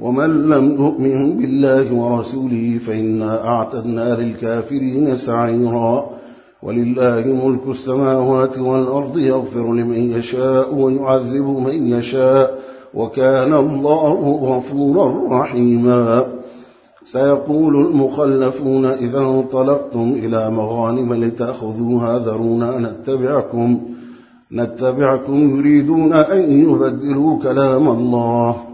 ومن لم يؤمن بالله ورسوله فإنا أعتدنا للكافرين سعيرا. ولله ملك السماوات والأرض يغفر لمن يشاء ويعذب من يشاء وكان الله غفورا رحيما. سيقول المخلفون إذا انطلقتم إلى مغانم لتأخذوها ذرونا نتبعكم نتبعكم يريدون أن يبدلوا كلام الله.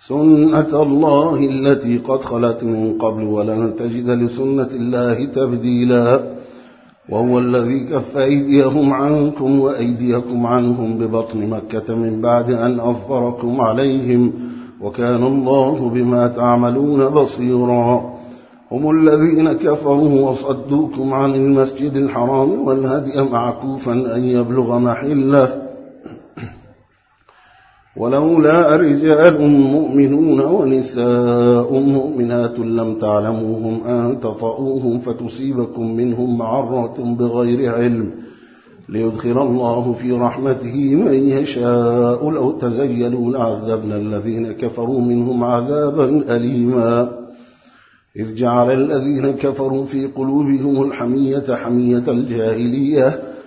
سنة الله التي قد خلت من قبل ولن تجد لسنة الله تبديلا. وهو الذي كف أيديهم عنكم وأيديكم عنهم ببطن مكة من بعد أن أظفركم عليهم. وكان الله بما تعملون بصيرا. هم الذين كفروا وصدوكم عن المسجد الحرام والهدي معكوفا أن يبلغ محله. ولولا رجال مؤمنون ونساء مؤمنات لم تعلموهم أن تطؤوهم فتصيبكم منهم معرة بغير علم ليدخل الله في رحمته من يشاء لو تزيلوا لعذبنا الذين كفروا منهم عذابا أليما. إذ جعل الذين كفروا في قلوبهم الحمية حمية الجاهلية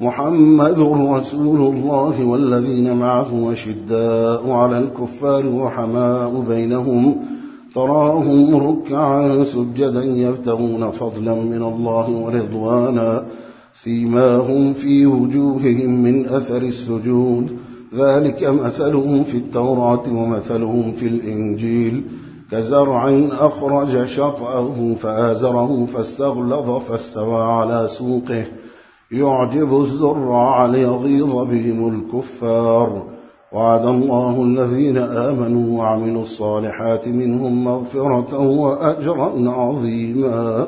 محمد رسول الله والذين معه أشداء على الكفار رحماء بينهم تراهم ركعا سجدا يبتغون فضلا من الله ورضوانا سيماهم في وجوههم من أثر السجود. ذلك مثلهم في التوراة ومثلهم في الإنجيل. كزرع أخرج شطأه فآزره فاستغلظ فاستوى على سوقه. يعجب الزرع ليغيظ بهم الكفار. وعد الله الذين آمنوا وعملوا الصالحات منهم مغفرة وأجرا عظيما.